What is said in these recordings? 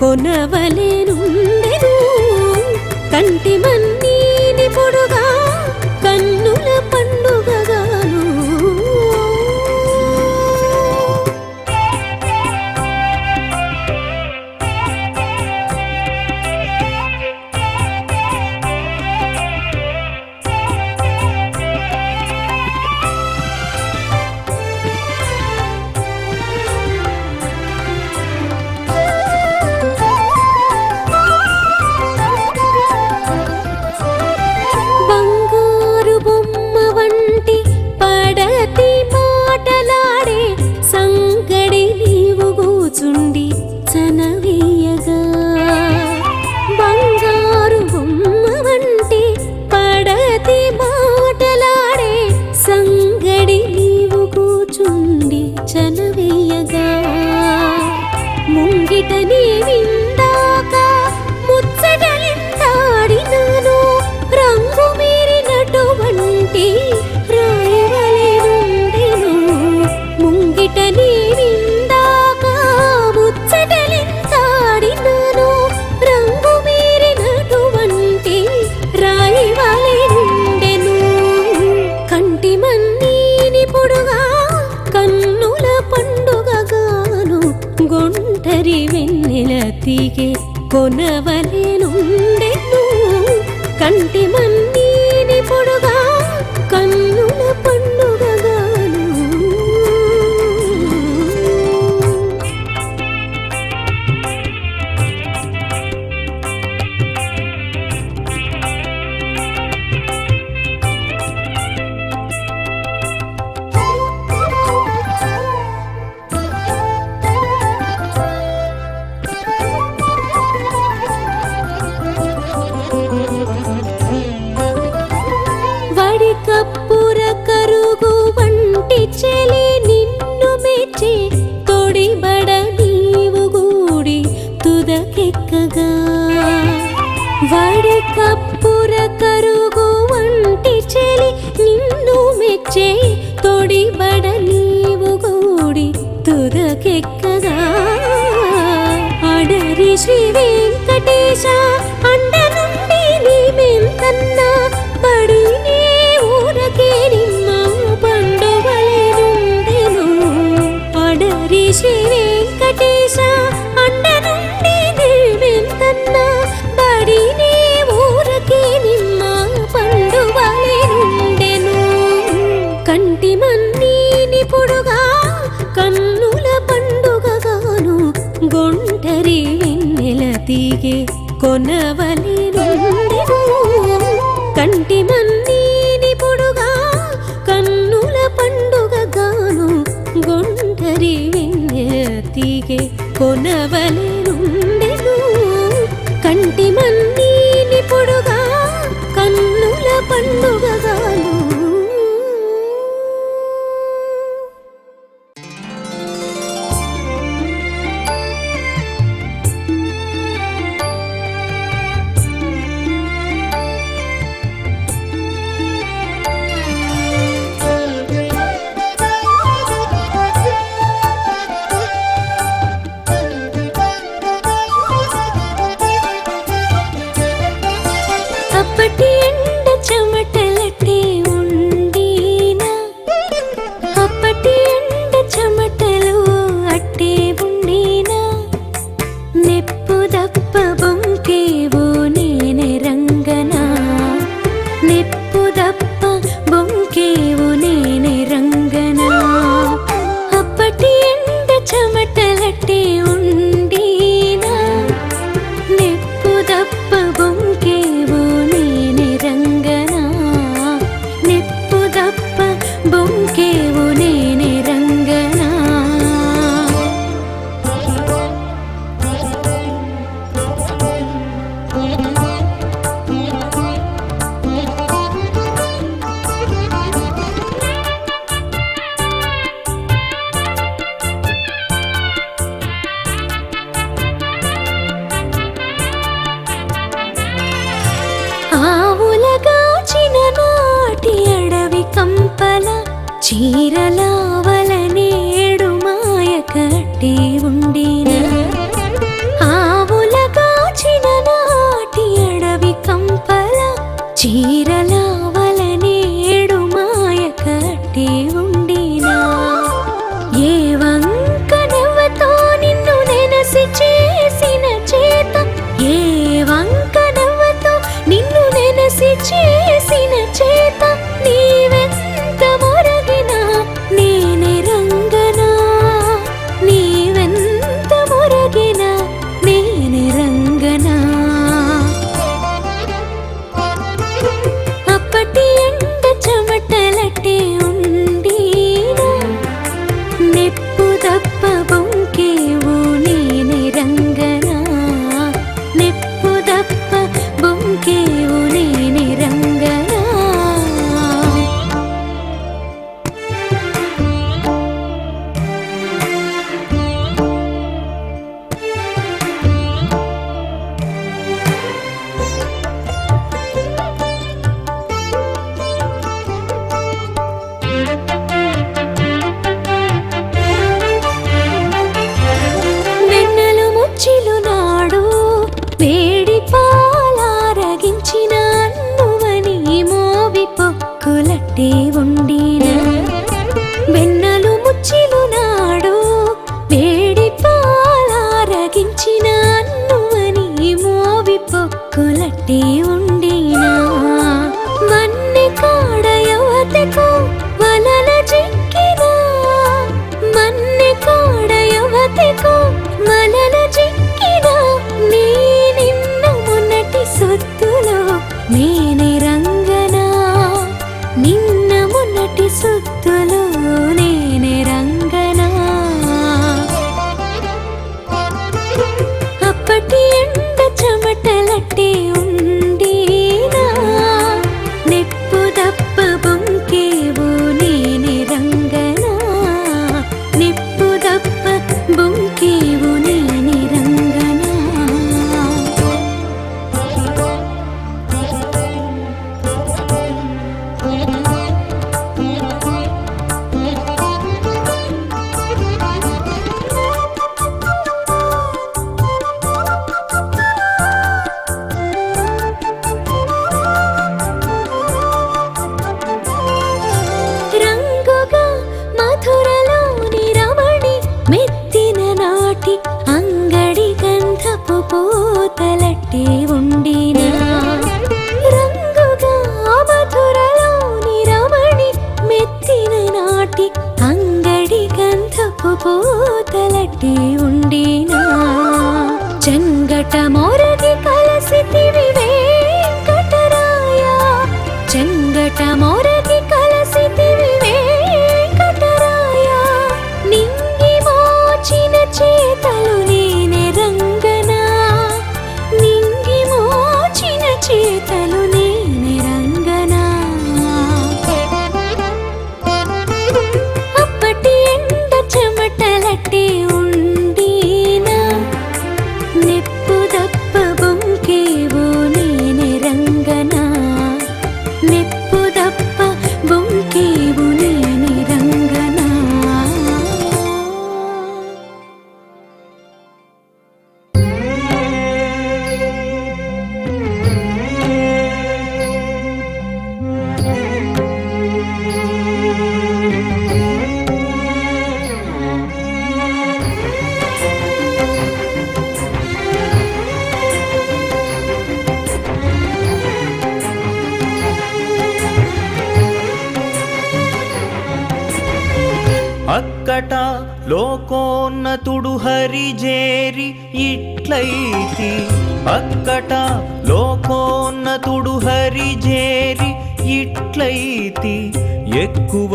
కొనవలేను. తీగే కొనవలెనుండెను കണ്ണുകൾ చీరలా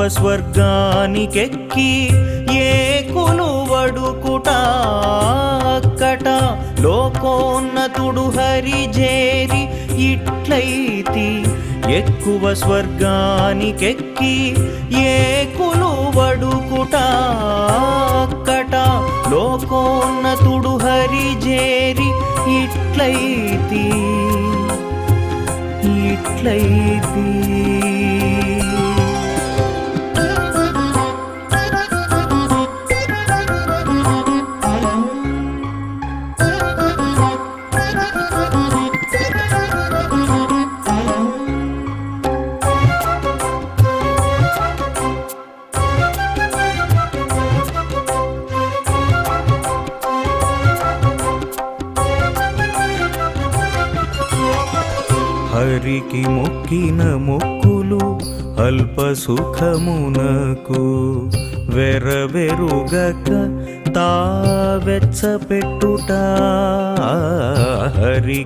స్వర్గానికెక్కి ఏ కులువడుకుట అక్కట. లోకోన్నతుడు హరిజేరి ఇట్లయితి ఎక్కువ స్వర్గానికెక్కి ఏ కులువడుకుట అక్కట. లోకోన్నతుడు హరిజేరి ఇట్లయితి ఇట్లయితి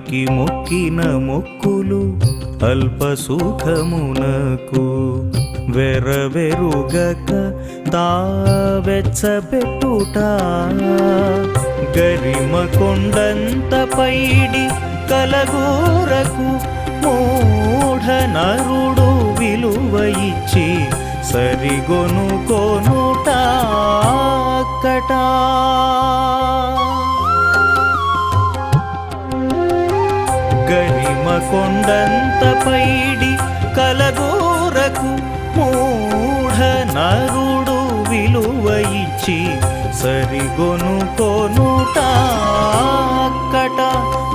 హరికి మొక్కిన మొక్కులు అల్ప సుఖమునకు వెరవెరుగక తావెచ్చబెట్టుట. గరిమ కొండంత పైడి కలగూరకు మూఢ నరుడు విలువ ఇచ్చి సరిగొనుకొనుట కటా. కొండంత పైడి కలగోరకు మూఢ నరుడు విలువ ఇచ్చి సరిగొను కొనుట అక్కట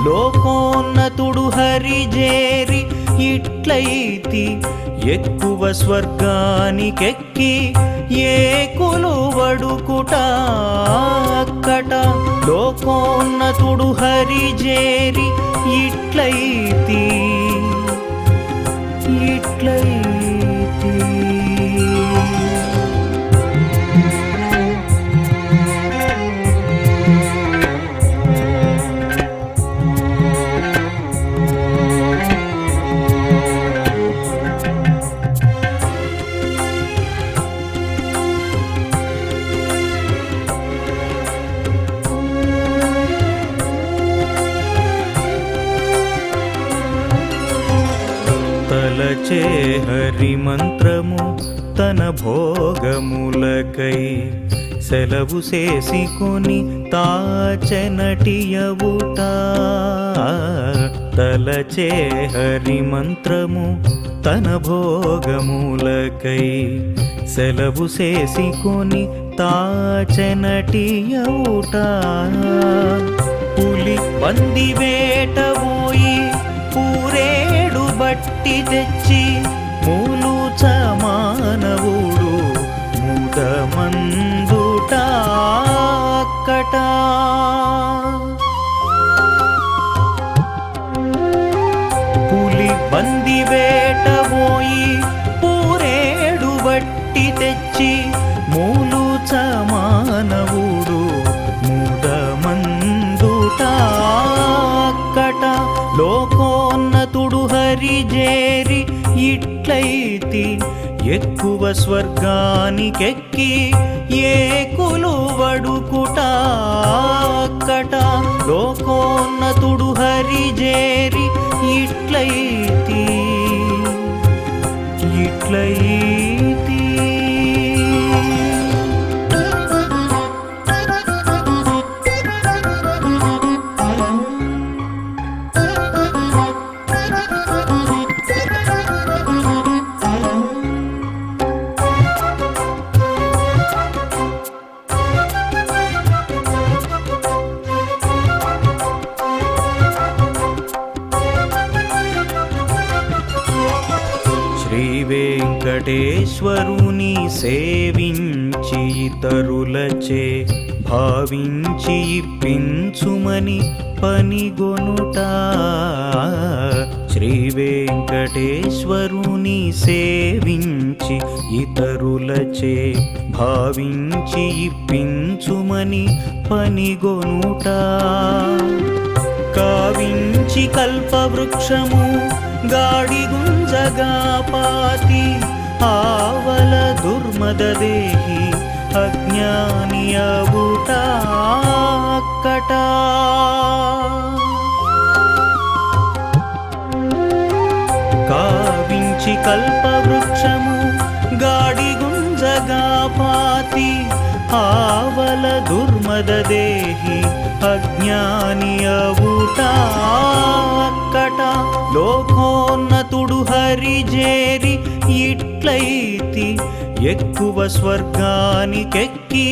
లోకోన్నతుడు హరిజేరి ఇట్లయితి ఎక్కువ స్వర్గానికెక్కి ఏ కొలువడుకుట అక్కట? లోకోన్నతుడు హరిజేరి ఇట్లయితి ఇట్లయి మంత్రము తన భోగములకై సెలవు చేసికొని తాచెనటియవుట. తలచే హరి మంత్రము తన భోగములకై సెలవు చేసికొని తాచెనటియవుట. పులి పంది వేట పోయి పూరేడు బట్టి తెచ్చి మూలు మానవుడు ముదమందుట అక్కట. పులి బంది వేట పోయి పూరేడు బట్టి తెచ్చి మూలు మానవుడు ముదమందుట కట లోకోన్నతుడు హరిజే ఇట్లయితి ఎక్కువ స్వర్గానికెక్కి ఏ కొలువడుకుట? అక్కట లోకోన్నతుడు హరిజేరి ఇట్లయితి. ఇట్లయి ఈశ్వరుని సేవించి ఇతరులచే భావించి ఇప్పించుమని పనిగొనుట. శ్రీ వెంకటేశ్వరుని సేవించి ఇతరులచే భావించి ఇప్పించుమని పనిగొనుట. కావించి కల్పవృక్షము గాడిగుంజగా పాతి ఆవల దుర్మద దేహి అజ్ఞాని అవుట అక్కట. కావించి కల్పవృక్షము గాడిగుంజగా పాతి ఆవల దుర్మద దేహి అజ్ఞాని అవుట అక్కట లోకోన్నతుడు హరిజేరి ఇట్లయితి ఎక్కువ స్వర్గానికెక్కి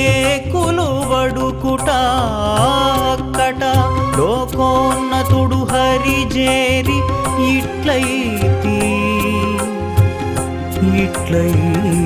ఏ కులువడుకుటాకట అక్కట లోకోన్నతుడు హరిజేరి ఇట్లయితి ఇట్లయితి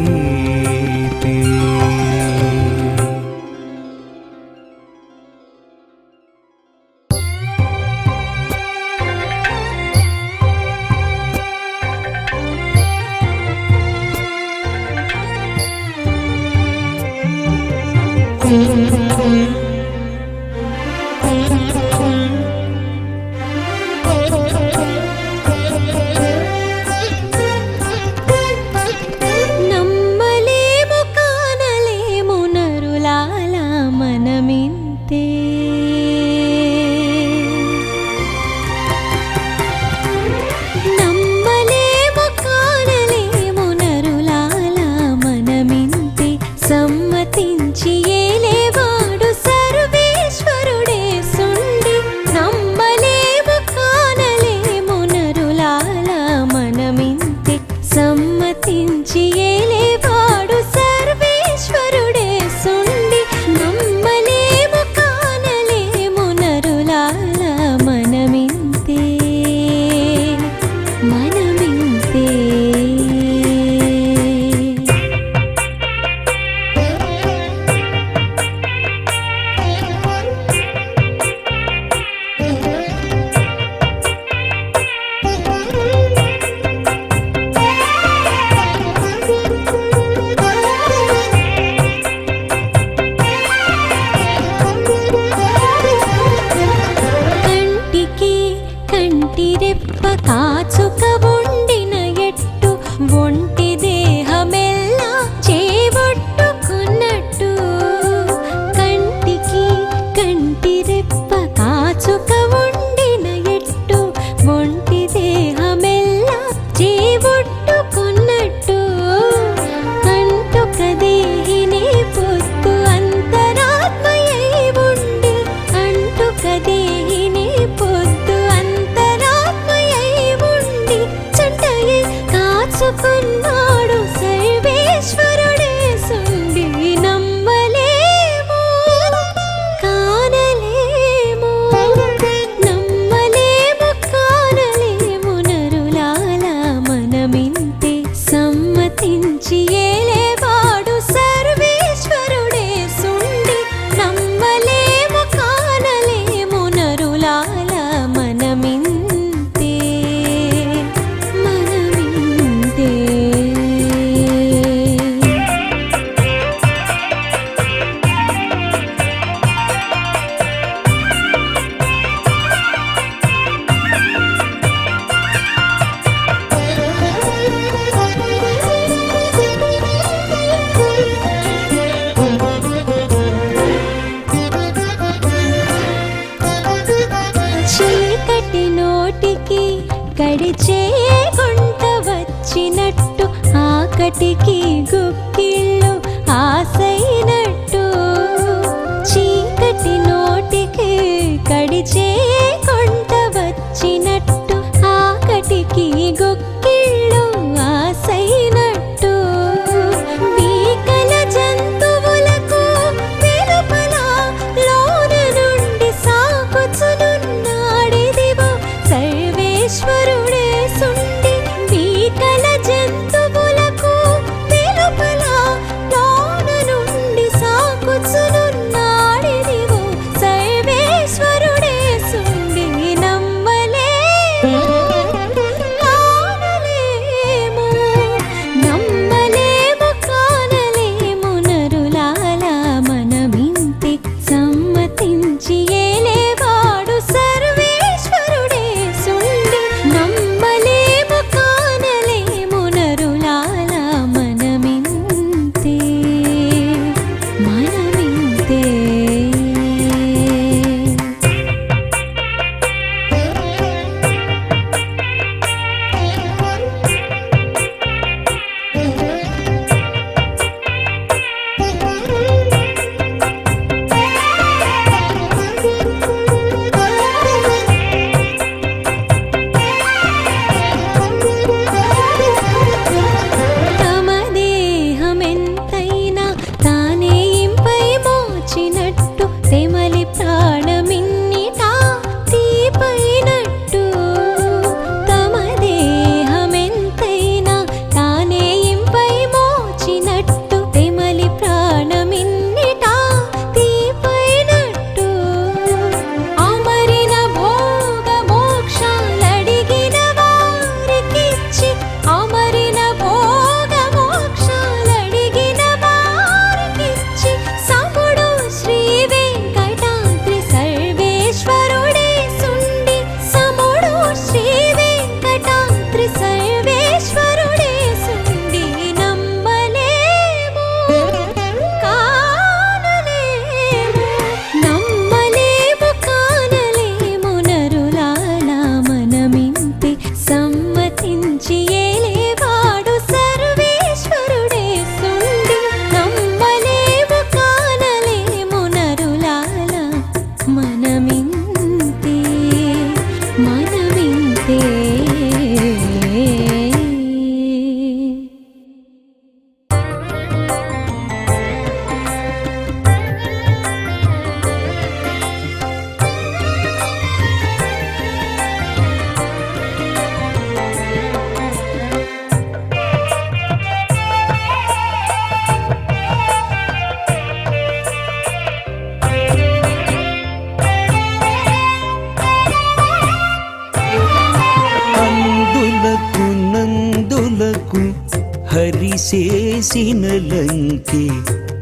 చేసిన లంకే.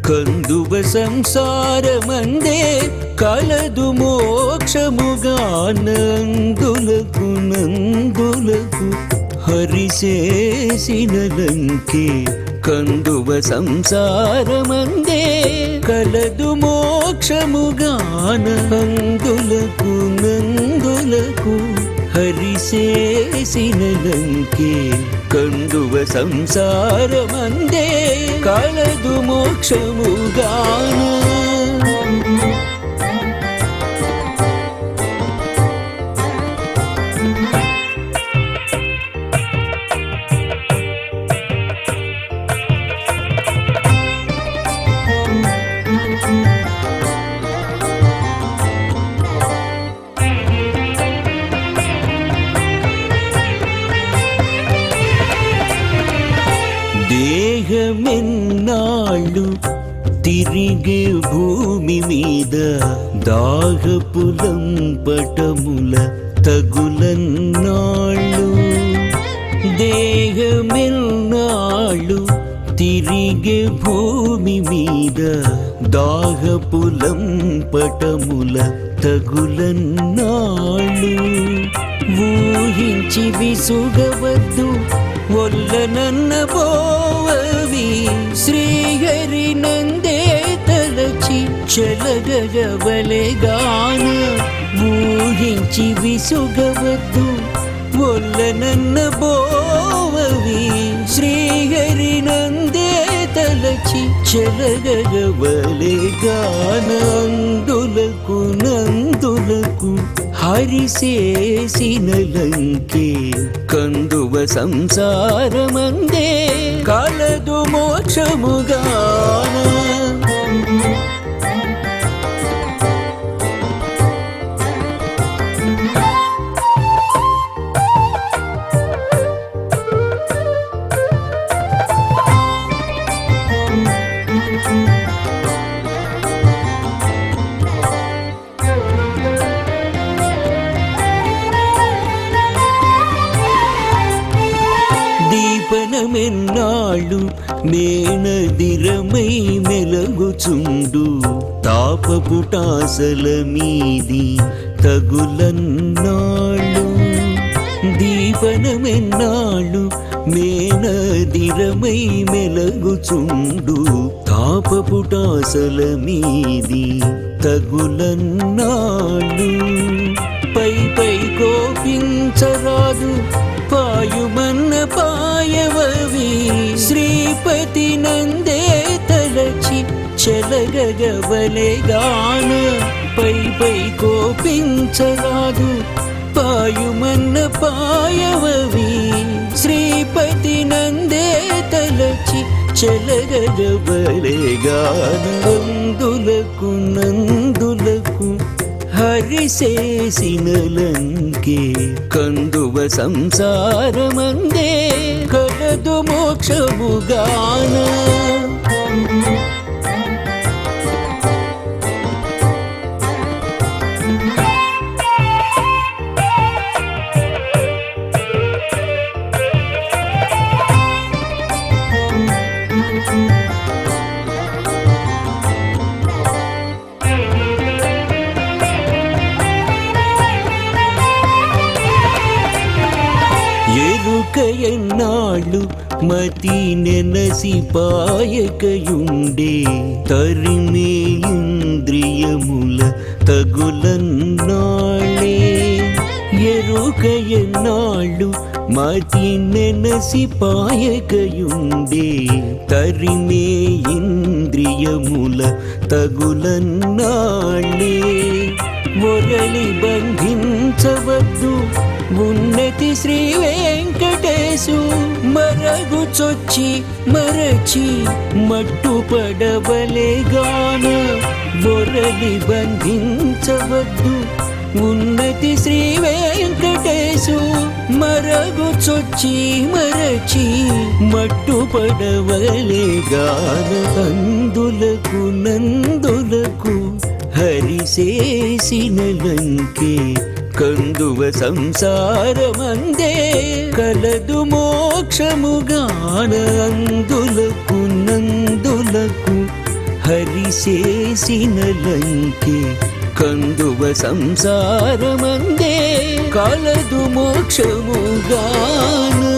కందువ సంసారమందే కలదు మోక్షముగానందులకు నందులకు. హరిశేసిన లంకే. కందువ సంసారమందే కలదు మోక్షముగానందులకు నందులకు. హరిశేసిన లంకే. కందువ సంసారమందే కలదు మోక్షముగాన. దాహపులంపటముల తగులన్నాళ్ళు దేహమెన్నాళ్ళు తిరిగే భూమి మీద దాహపులంపటముల తగులన్నాళ్ళు. ఊహించి విసుగవద్దు ఒల్లనన్న పోవవి శ్రీహరి నందే తలచి ఊహించి విసుగవద్దు. ఒల్లనన్న పోవవి శ్రీహరి నందే తలచి చలగగవలెగాన అందులకు నందులకు హరిసేసిన లంకే కందువ సంసారమందే. కలదు మోక్షముగాన. నేనదిరమై మెలగుచుండు. తాపపుటాసల మీది తగులన్నాళ్ళు. దీపనమెన్నాళ్ళు మేనదిరమై మెలగుచుండు. తాపపుటాసల మీది తగులన్నాళ్ళు. పై పై కోపించరాదు చెలగగవలెగాన పై పై కోపించరాదు. పాయుమన్న పాయవవి శ్రీపతి నందే తలచి చెలగగవలెగాన అందులకు నందులకు హరిసేసిన లంకే కందువ సంసారమందే. కలదు మోక్షముగాన. నెనసిపాయకయుండే తరిమే ఇంద్రియముల తగులన్నాళ్ళే ఎరుక ఎన్నాళ్ళు మతి నెనసిపాయకయుండే తరిమే ఇంద్రియముల తగులన్నాళ్ళే మురళి బంధించవద్దు ఉన్నతి శ్రీవే చొచ్చి మరచి మట్టు పడవలేగాన బొరలి బంధించవద్దు. ఉన్నతి శ్రీ వెంకటేశు మరగు చొచ్చి మరచి మట్టు పడవలేగాన అందులకు నందులకు హరిసేసిన లంకే కందువ సంసారమందే. కలదు మోక్షముగానందులకు నందులకు హరిశేసిన లంకే కందువ సంసారమందే. కలదు మోక్షముగాను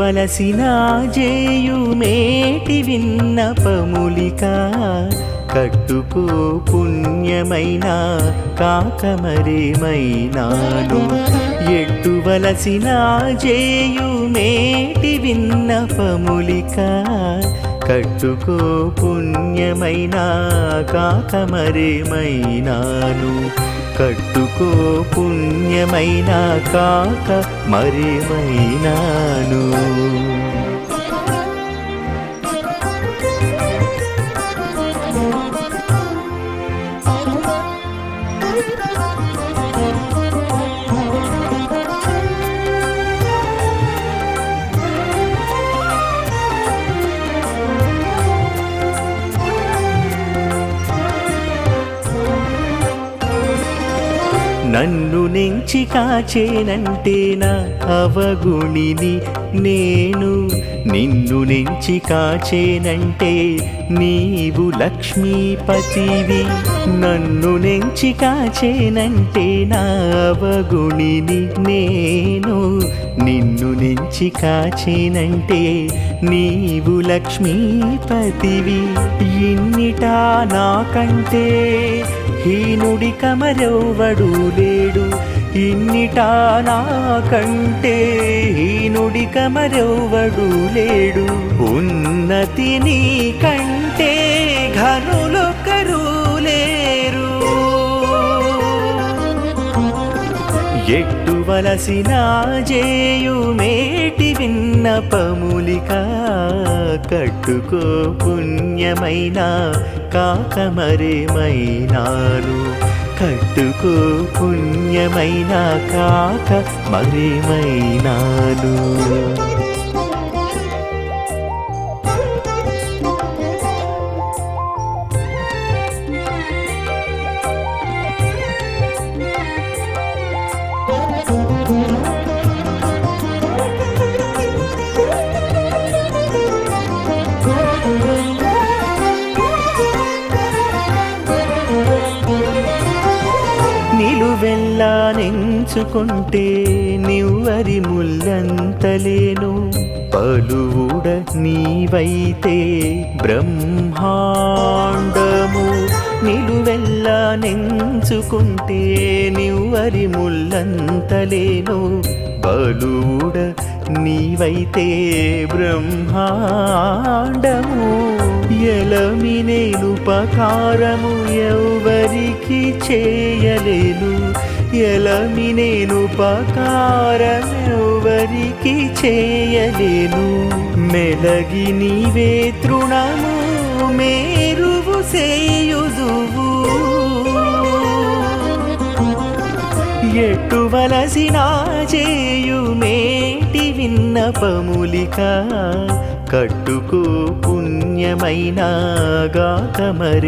వలసిన జేయుమేటి విన్నపములిక కట్టుకో పుణ్యమైన కాకమరేమైనాను. ఎట్టువలసిన జేయుమేటి విన్నపములిక కట్టుకో పుణ్యమైన కాకమరేమైనాను. కట్టుకో పుణ్యమైన కాక మరేమైనాను? నన్ను కాచేనంటేనా అవగుణిని నేను. నిన్ను నెంచి కాచేనంటే నీవు లక్ష్మీపతివి. నన్ను నెంచి కాచేనంటే నా అవగుణిని నేను. నిన్ను నెంచి కాచేనంటే నీవు లక్ష్మీపతివి. ఇన్నిటా నాకంటే హీనుడి కమరెవ్వడు లేడు. ఇన్నిటా నాకంటే హీనుడి కమరెవ్వడు లేడు. ఉన్నతి నీ కంటే ఘనులొక్కరు లేరు. ఎట్టువలసిన జేయుమేటి విన్నపములిక కట్టుకో పుణ్యమైన కాకమరేమైనారు. కట్టుకో పుణ్యమైన కాక మరేమైనాను? నెంచుకుంటే నివ్వరి ముల్లంతలేను. పలువుడ నీవైతే బ్రహ్మాండము. నిలువెల్లా నెంచుకుంటే నివ్వరి ముల్లంతలేను. బలువుడ నీవైతే బ్రహ్మాండము. ఎలమి ఎలమినేనుపకారము ఎవ్వరికి చేయలేను. ఎలమినేనుపకారం ఎవ్వరికి చేయలేను. మెలగి నీవే తృణము మేరువు సేయుదువు ఎట్టువలసిన చేయుమేటి విన్నపములిక కట్టుకో పుణ్యమైన గాకమరేమైనాను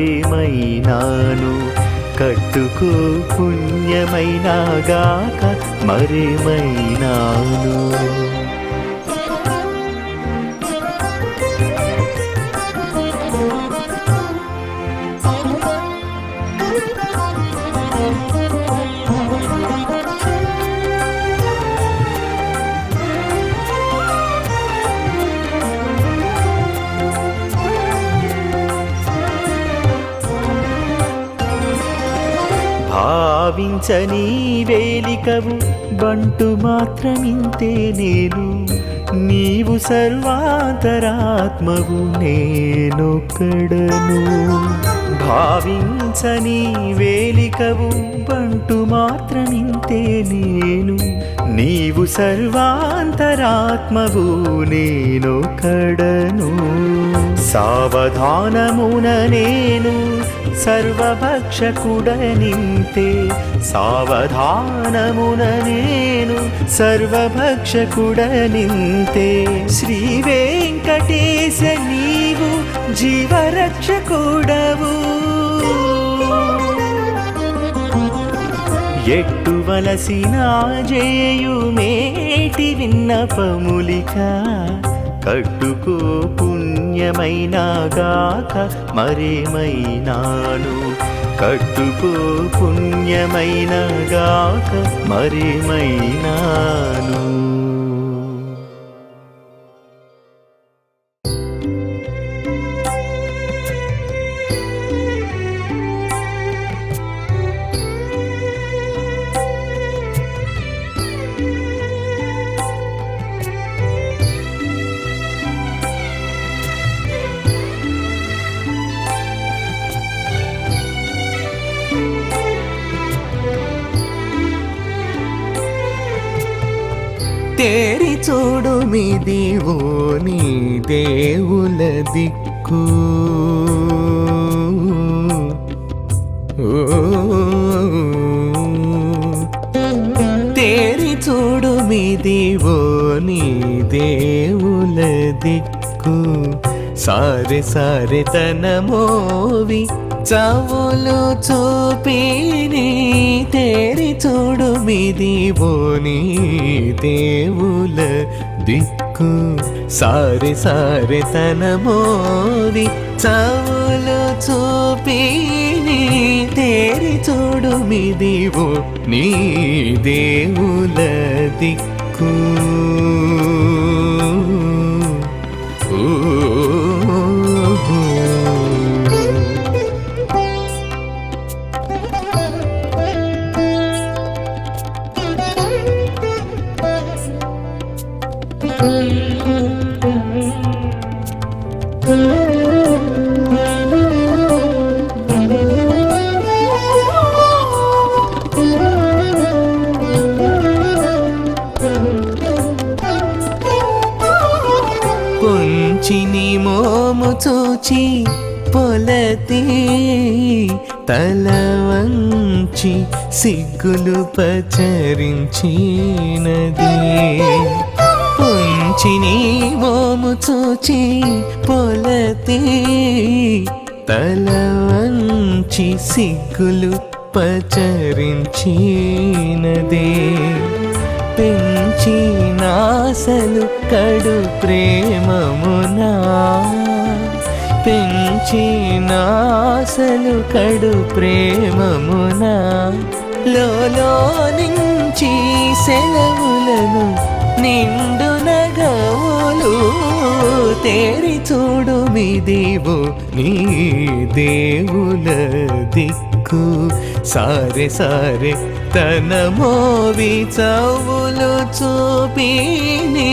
కట్టుకో పుణ్యమైన గాక మరేమైనాను భావించని వేలికవు. బంటు మాత్రమింతే నేను. నీవు సర్వాంతరాత్మవు నేనొక్కడను. భావించని వేలికవు బంటు మాత్రమింతే నేను. నీవు సర్వాంతరాత్మవు నేనొక్కడను. సావధానమున నేను సర్వభక్షకుడనింతే సావధానమున నేను సర్వభక్షకుడనింతే. శ్రీ వెంకటేశ నీవు జీవరక్షకుడవు. ఎట్టువలసిన జేయుమేటి విన్నపములిక. కట్టుకోపు పుణ్యమైన గాక మరేమైనాను కట్టుకో పుణ్యమైన గాక మరేమైనాను చూడు మిదివో నీ దేవుల దిక్కు. తేరి చూడు మిదివో నీ దేవుల దిక్కు. సారె సారె తన మోవి చవులు చూపిని తేరి చూడు మిదివో నీ దేవుల నాకు సారె సారె తన మోది. చావులు చూపి తేరి చూడు మిదివో నీ దేవుల దిక్కు చూచి పొలతీ తల వంచి సిగ్గులు పచరించినది. పొంచిని మోము చూచి పొలతీ తల వంచి సిగ్గులు పచరించినదే. పెంచి నాసలు కడు ప్రేమమునా పెంచినాసలు కడు ప్రేమమున. లోలో నుంచి సెలవులను నిండు నగవులు తేరి చూడు మిదివు నీ దేవుల దిక్కు. సారే సారే తన మోవి చవులు చూపి నీ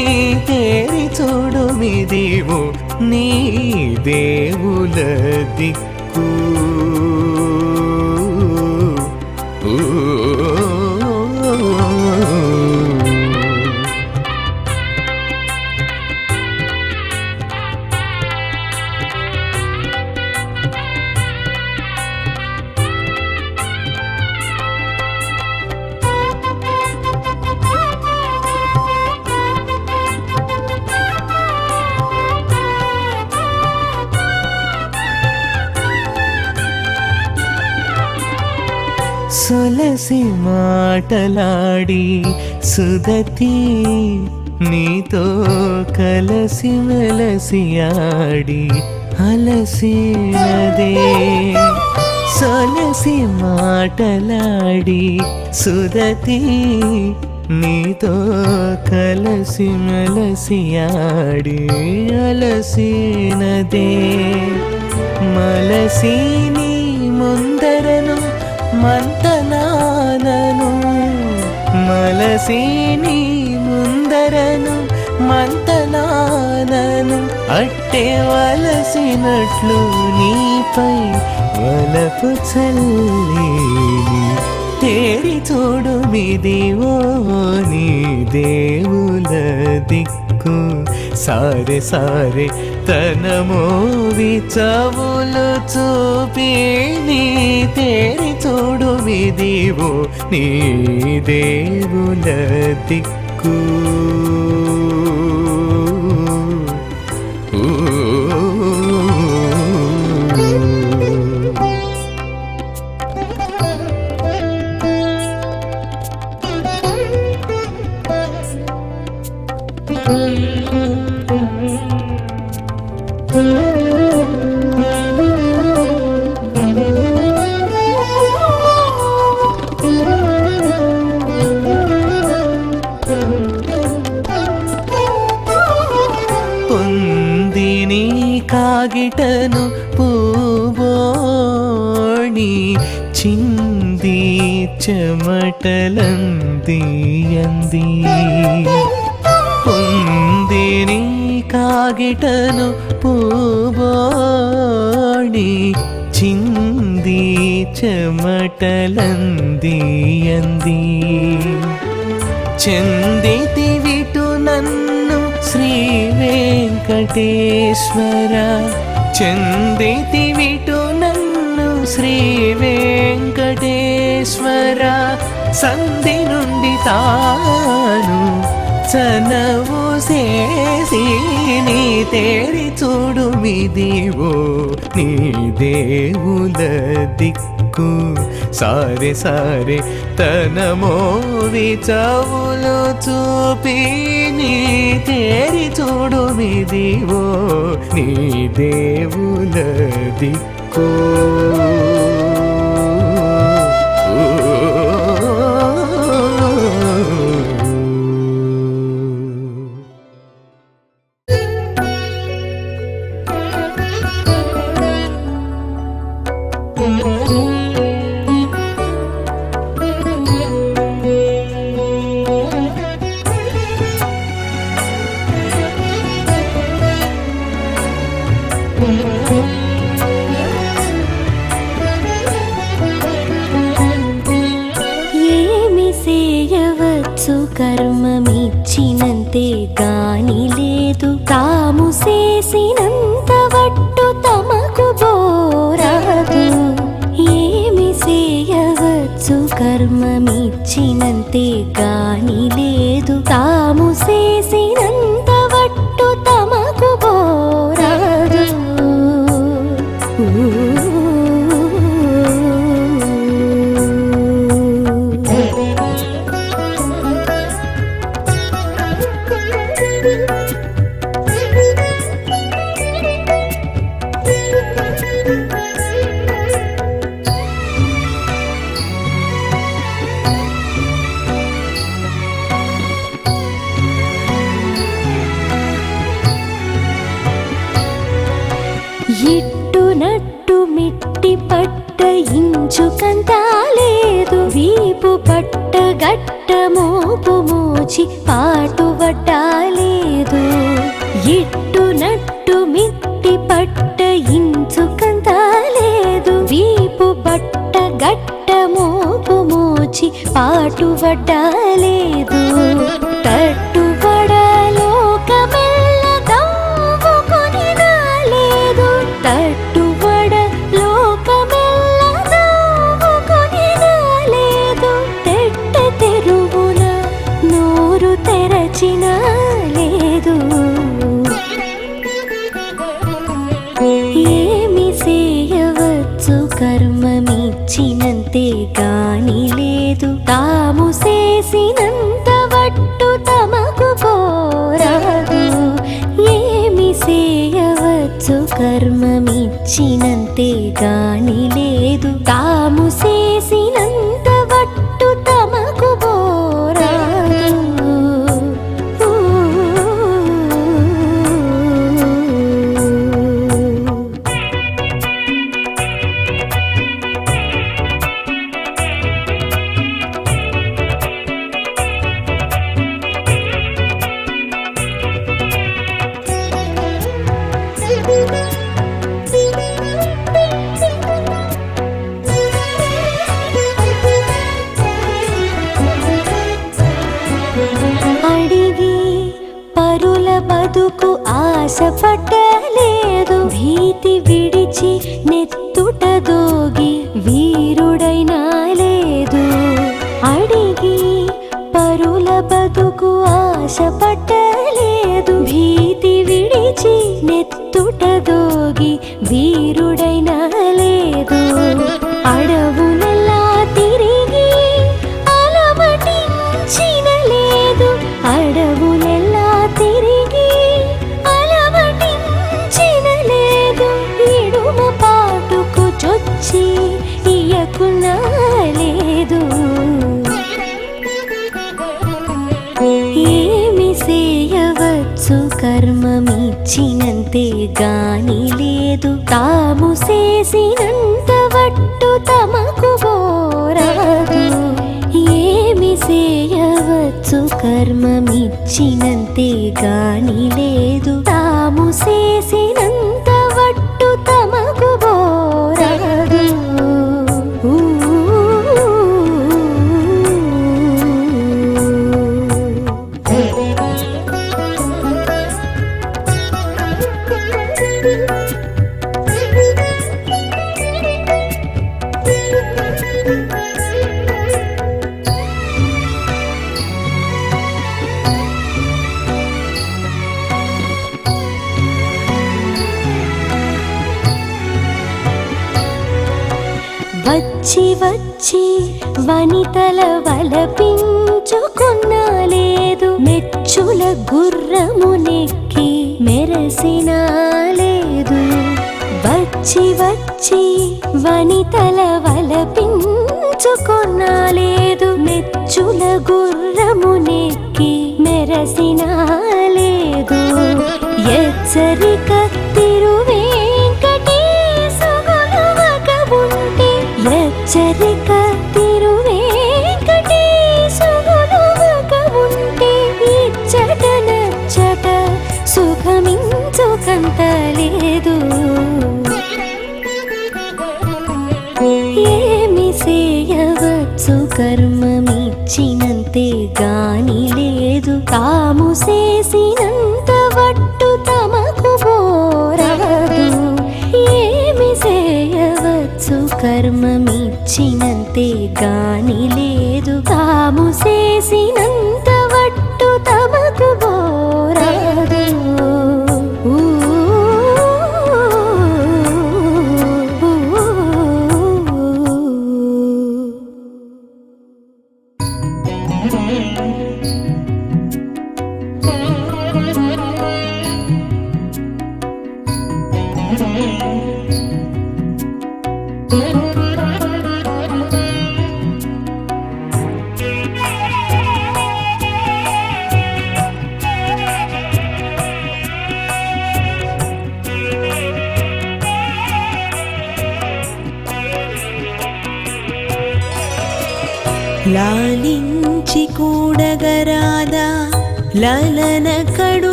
తేరి చూడు మిదివు నీ దేవుల దిక్కు. సొలసి మాటలాడి సుదతి నీతో కలసి వెలసి ఆడి అలసినదే. సొలసి మాటలాడి సుదతి నీతో కలసి మెలసి ఆడి అలసినదే. మలసి నీ ముందరను మంతనానను మలసి ముందరను మంతనానను అట్టే వలసినట్లు నీపై వలపు చల్లేని తేరి చూడు మిదివో నీ దేవుల దిక్కు. సారే సారే తన మోవి చవులు చూపి నీ తేరి చూడు మిదివో నీ దేవుల దిక్కు. చెమటలందియంది. పొందిని కాగిటను పూబోడి చింది చెమటలందియంది. చెంది తివిటు నన్ను శ్రీ వెంకటేశ్వర. చెంది తివిటు నన్ను శ్రీ వెంకటేశ్వర ఈశ్వర సంధి నుండి తాను చనవు చేసి నీ తేరి చూడు మిదివో నీ దేవుల దిక్కు. సారే సారే తన మోవి చవులు చూపి నీ తేరి చూడు మిదివో నీ దేవుల దిక్కు. చూపు మూచి పాటు పట్టాలేదు. ఇట్టు నట్టు మిట్టి పట్ట ఇంచుకంత లేదు వీపు బట్ట గట్ట మోపు మూచి పాటు పట్టాలేదు. తట్టు తెచ్చినంతే గాని లేదు. తా Theo వనితల వలపించుకొన్నాలేదు మెచ్చుల గుర్రమునెక్కి మెరసినాలేదు. ఎచ్చరిక తిరువేంకటేశుగులువకబుంటే ఎచ్చరిక తాము చేసి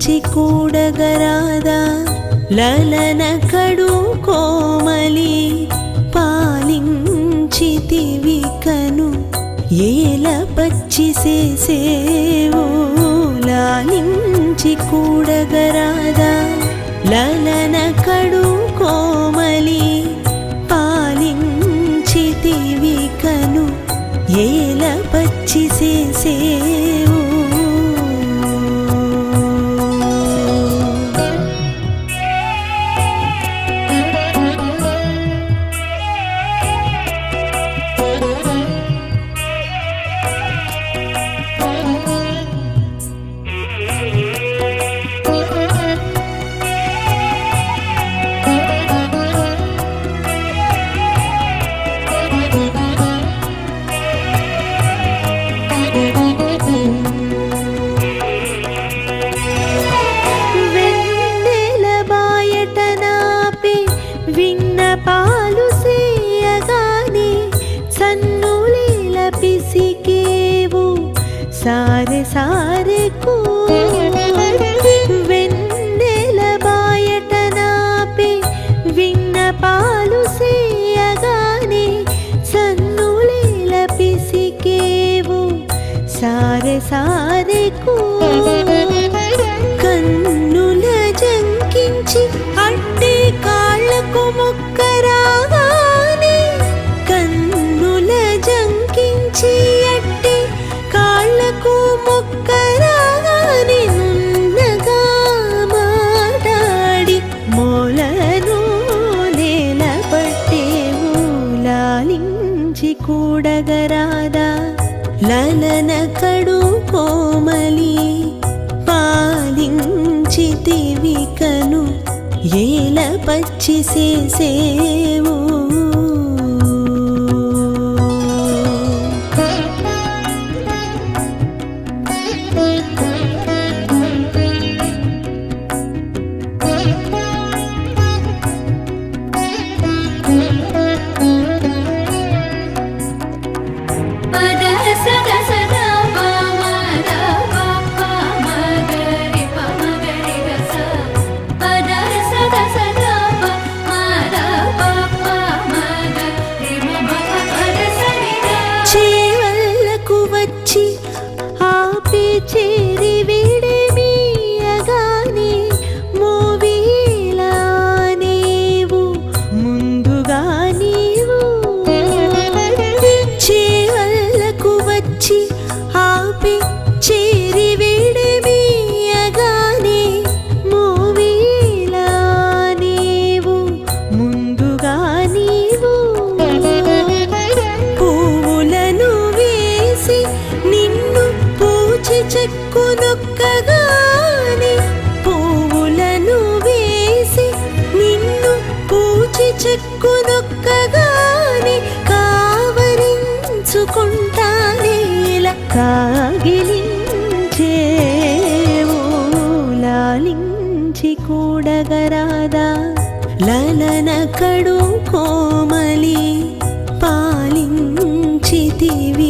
మించి కూడగరాదా? లలన కడు కోమలి పాలించితివి కను. ఏల పచ్చి సేసేవో లాలించి కూడగరాదా? లలన కడు ನೋಡಗರಾದ లలన కడు కోమలి పాలించితివి కను ఏల పచ్చి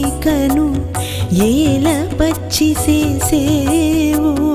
పాలించితివి కను ఏల పచ్చి సేసేవు